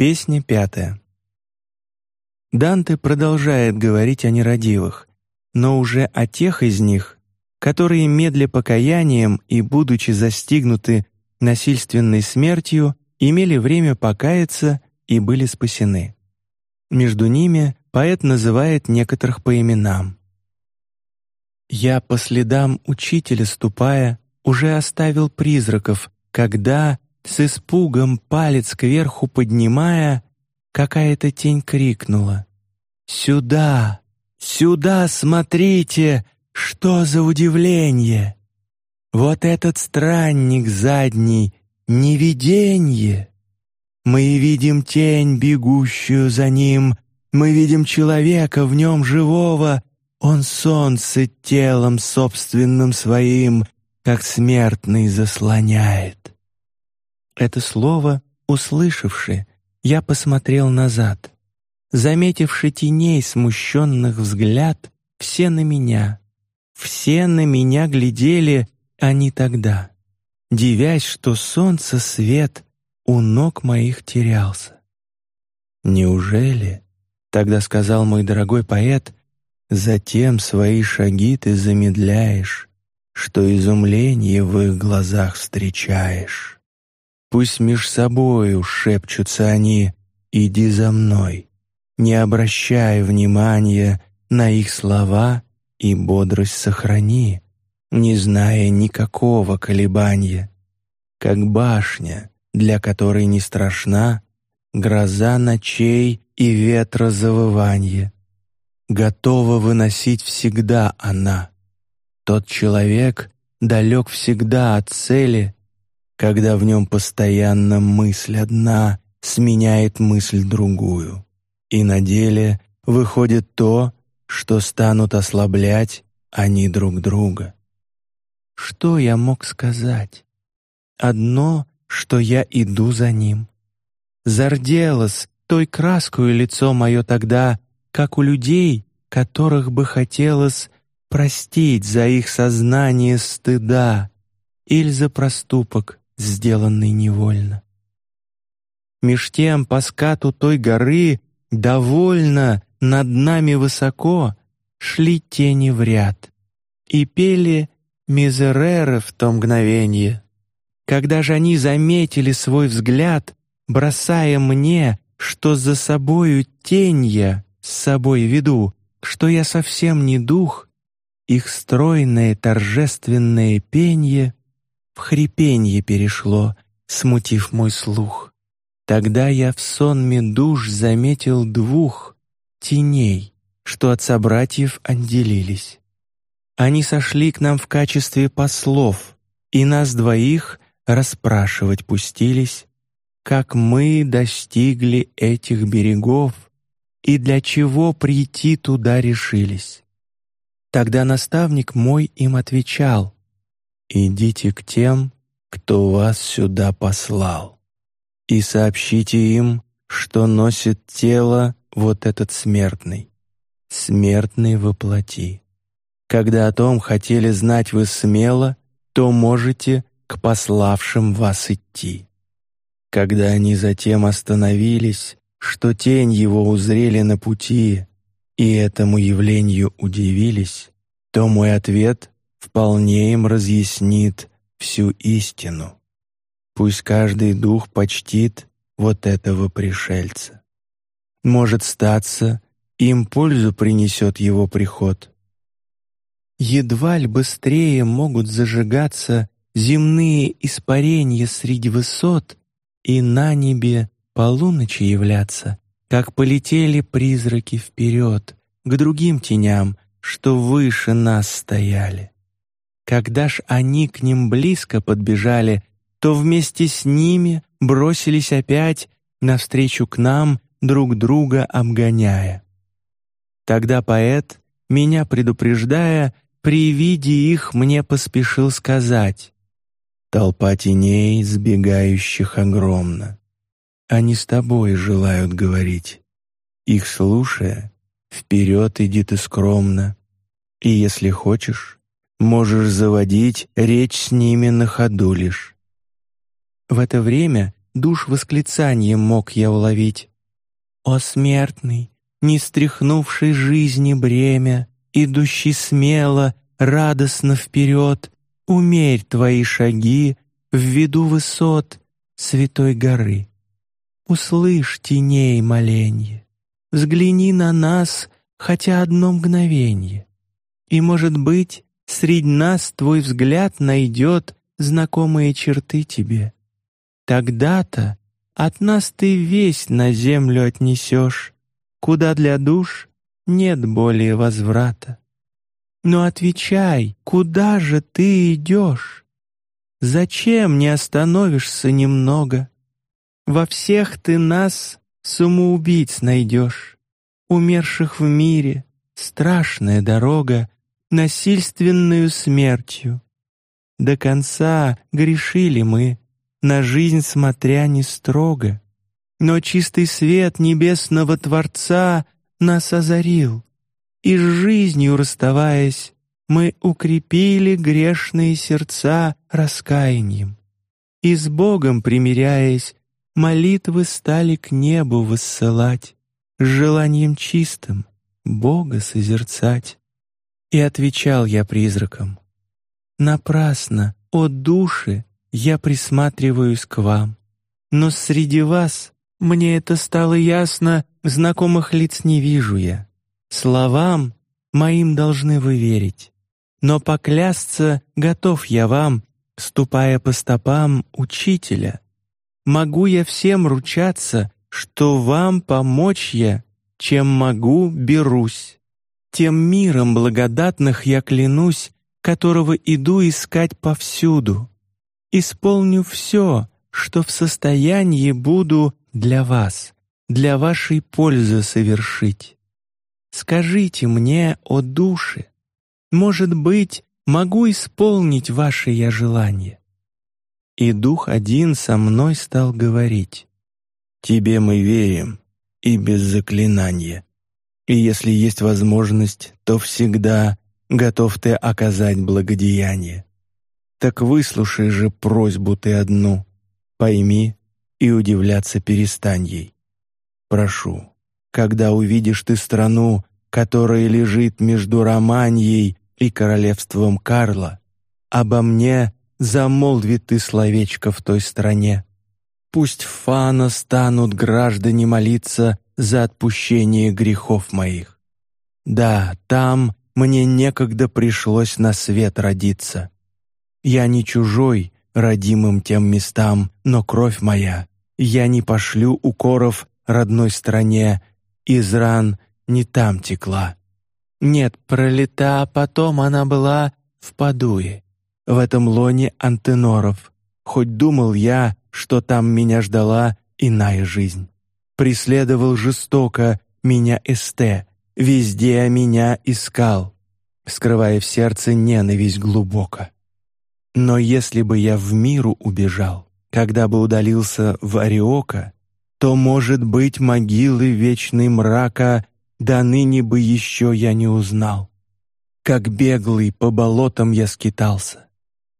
Песня пятая. Данте продолжает говорить о нерадивых, но уже о тех из них, которые медля покаянием и будучи застигнуты насильственной смертью, имели время покаяться и были спасены. Между ними поэт называет некоторых по именам. Я по следам учителя ступая уже оставил призраков, когда с испугом палец кверху поднимая, какая-то тень крикнула: "Сюда, сюда, смотрите, что за удивление! Вот этот странник задний, невиденье. Мы видим тень, бегущую за ним, мы видим человека в нем живого. Он солнце телом собственным своим, как смертный заслоняет. Это слово, услышавши, я посмотрел назад, заметивши теней смущенных взгляд, все на меня, все на меня глядели, они тогда, дивясь, что солнце свет у ног моих терялся. Неужели? Тогда сказал мой дорогой поэт, затем свои шаги ты замедляешь, что изумление в их глазах встречаешь. Пусть меж собою шепчутся они, иди за мной, не обращай внимания на их слова и бодрость сохрани, не зная никакого колебания, как башня, для которой не страшна гроза ночей и ветра завывание. Готова выносить всегда она. Тот человек далек всегда от цели когда в нем постоянно мысль одна сменяет мысль другую, и на деле выходит то, что станут ослаблять они друг друга. Что я мог сказать? Одно, что я иду за ним. Зарделось той краскою лицо мое тогда, как у людей, которых бы хотелось простить за их сознание стыда или за проступок, сделанный невольно. Меж тем по скату той горы довольно над нами высоко шли тени в ряд и пели мизереры в то мгновенье. Когда же они заметили свой взгляд, бросая мне, что за собою тень я с собой веду, что я совсем не дух, их стройное торжественное пенье в хрипенье перешло, смутив мой слух. Тогда я в сонме душ заметил двух теней, что от собратьев отделились. Они сошли к нам в качестве послов, и нас двоих расспрашивать пустились, как мы достигли этих берегов и для чего прийти туда решились. Тогда наставник мой им отвечал: идите к тем, кто вас сюда послал, и сообщите им, что носит тело вот этот смертный, смертный воплоти. Когда о том хотели знать вы смело, то можете к пославшим вас идти. Когда они затем остановились, что тень его узрели на пути и этому явлению удивились, то мой ответ вполне им разъяснит всю истину. Пусть каждый дух почтит вот этого пришельца. Может статься, им пользу принесет его приход. Едва ли быстрее могут зажигаться земные испарения среди высот и на небе полуночи являться, как полетели призраки вперед к другим теням, что выше нас стояли. Когда ж они к ним близко подбежали, то вместе с ними бросились опять навстречу к нам, друг друга обгоняя. Тогда поэт, меня предупреждая, при виде их мне поспешил сказать: толпа теней, сбегающих огромна. Они с тобой желают говорить. Их слушая, вперед иди ты скромно, и если хочешь, можешь заводить речь с ними на ходу лишь. В это время душ восклицанием мог я уловить. О смертный, не стряхнувший жизни бремя, идущий смело, радостно вперед, умерь твои шаги в виду высот святой горы. Услышь теней моленье, взгляни на нас хотя одно мгновенье, и, может быть, среди нас твой взгляд найдет знакомые черты тебе. Тогда-то от нас ты весь на землю отнесешь, куда для душ нет более возврата. Но отвечай, куда же ты идешь? Зачем не остановишься немного? Во всех ты нас самоубийц найдешь, умерших в мире, страшная дорога, насильственную смертью. До конца грешили мы, на жизнь смотря не строго, но чистый свет небесного Творца нас озарил, и с жизнью расставаясь, мы укрепили грешные сердца раскаянием, и с Богом примиряясь, молитвы стали к небу высылать, желанием чистым Бога созерцать. И отвечал я призракам: напрасно, о души, я присматриваюсь к вам, но среди вас мне это стало ясно, знакомых лиц не вижу я. Словам моим должны вы верить, но поклясться готов я вам, ступая по стопам учителя. Могу я всем ручаться, что вам помочь я, чем могу, берусь. Тем миром благодатных я клянусь, которого иду искать повсюду. Исполню все, что в состоянии буду для вас, для вашей пользы совершить. Скажите мне, о душе, может быть, могу исполнить ваше я желание. И дух один со мной стал говорить: Тебе мы верим и без заклинания. И если есть возможность, то всегда готов ты оказать благодеяние. Так выслушай же просьбу ты одну, пойми и удивляться перестань ей. Прошу, когда увидишь ты страну, которая лежит между Романьей и королевством Карла, обо мне замолви ты словечко в той стране. Пусть фана станут граждане молиться за отпущение грехов моих. Да, там мне некогда пришлось на свет родиться. Я не чужой родимым тем местам, но кровь моя я не пошлю укоров родной стране, из ран не там текла. Нет, пролета, а потом она была в Падуе, в этом лоне антеноров. Хоть думал я, что там меня ждала иная жизнь. Преследовал жестоко меня Эсте, везде меня искал, скрывая в сердце ненависть глубоко. Но если бы я в миру убежал, когда бы удалился в Ариока, то, может быть, могилы вечной мрака до ныне бы еще я не узнал. Как беглый по болотам я скитался,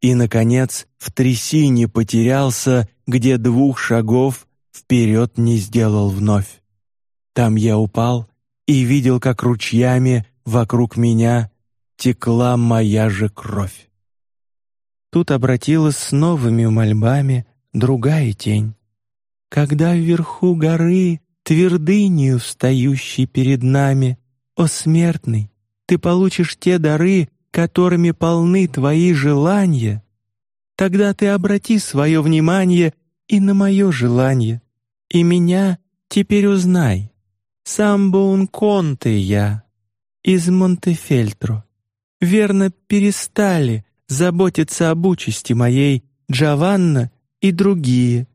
и, наконец, в трясине потерялся, где двух шагов вперед не сделал вновь. Там я упал и видел, как ручьями вокруг меня текла моя же кровь. Тут обратилась с новыми мольбами другая тень. Когда вверху горы твердынью встающей перед нами, о смертный, ты получишь те дары, которыми полны твои желания, тогда ты обрати свое внимание и на мое желание, и меня теперь узнай. Сам Конте я из Монтефельтро. Верно перестали заботиться об участи моей Джованна и другие,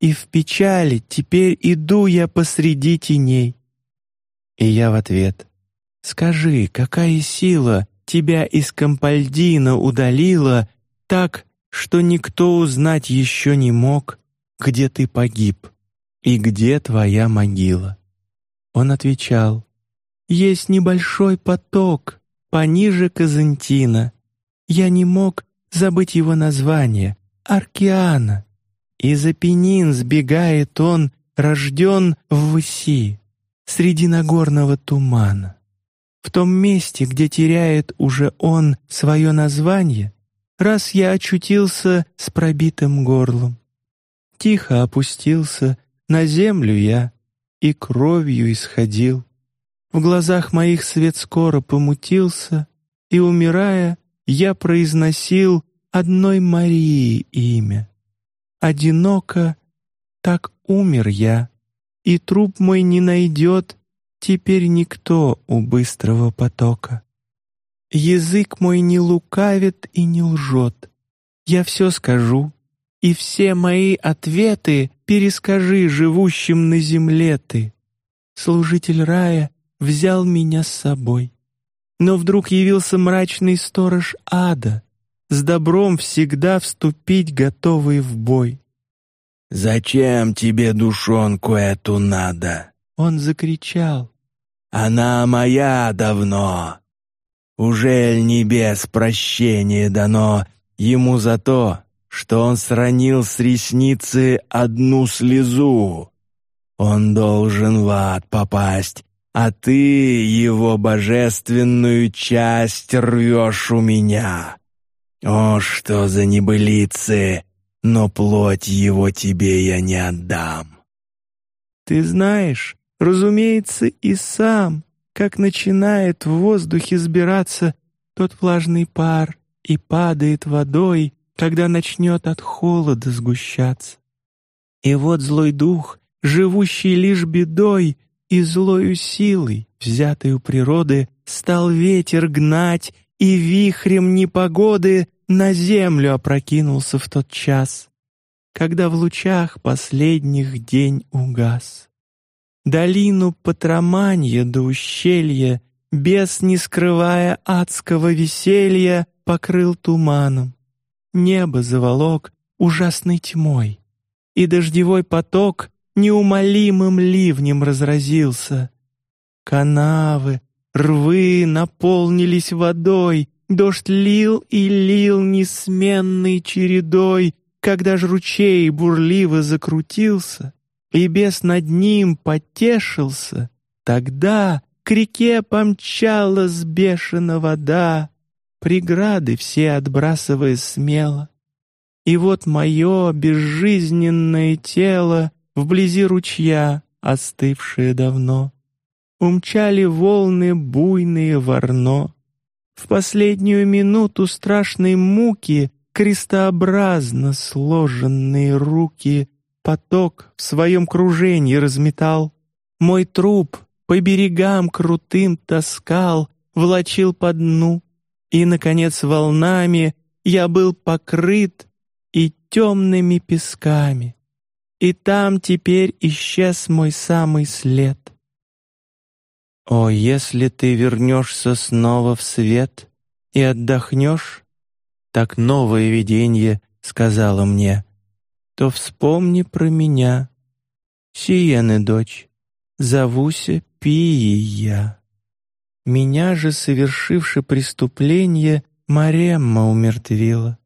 и в печали теперь иду я посреди теней. И я в ответ: скажи, какая сила тебя из Кампальдина удалила так, что никто узнать еще не мог, где ты погиб и где твоя могила. Он отвечал: есть небольшой поток пониже Казантина, я не мог забыть его название — Аркиана, Из Апеннин сбегает он, рожден в выси, среди нагорного тумана. В том месте, где теряет уже он свое название, раз я очутился с пробитым горлом. Тихо опустился на землю я и кровью исходил. В глазах моих свет скоро помутился, и, умирая, я произносил одной Марии имя. Одиноко так умер я, и труп мой не найдет теперь никто у быстрого потока. Язык мой не лукавит и не лжет. Я все скажу, и все мои ответы перескажи живущим на земле ты. Служитель рая взял меня с собой. Но вдруг явился мрачный сторож ада, с добром всегда вступить готовый в бой. «Зачем тебе душонку эту надо?» Он закричал. «Она моя давно. Ужель небес прощение дано ему за то, что он сранил с ресницы одну слезу? Он должен в ад попасть, а ты его божественную часть рвешь у меня. О, что за небылицы! Но плоть его тебе я не отдам. Ты знаешь, разумеется, и сам, как начинает в воздухе сбираться тот влажный пар и падает водой, когда начнет от холода сгущаться. И вот злой дух, живущий лишь бедой и злою силой, взятой у природы, стал ветер гнать и вихрем непогоды на землю опрокинулся в тот час, когда в лучах последних день угас. Долину Патроманья до ущелья, без не скрывая адского веселья, покрыл туманом. Небо заволок ужасной тьмой, и дождевой поток неумолимым ливнем разразился. Канавы, рвы наполнились водой, Дождь лил и лил несменной чередой, когда ж ручей бурливо закрутился, и бес над ним потешился, тогда к реке помчалась бешено вода, преграды все отбрасывая смело. И вот мое безжизненное тело вблизи ручья, остывшее давно, умчали волны буйные ворно. В последнюю минуту страшной муки крестообразно сложенные руки поток в своем кружении разметал. Мой труп по берегам крутым таскал, влачил по дну, и, наконец, волнами я был покрыт и темными песками. И там теперь исчез мой самый след. О, если ты вернешься снова в свет и отдохнешь, так новое видение сказала мне, то вспомни про меня, Сиены дочь, зовуся Пией я. Меня же, совершивши преступление, Маремма умертвила,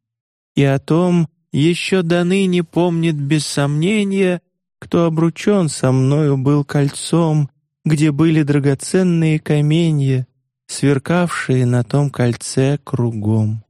и о том еще до ныне помнит без сомнения, кто обручен со мною был кольцом где были драгоценные каменья, сверкавшие на том кольце кругом.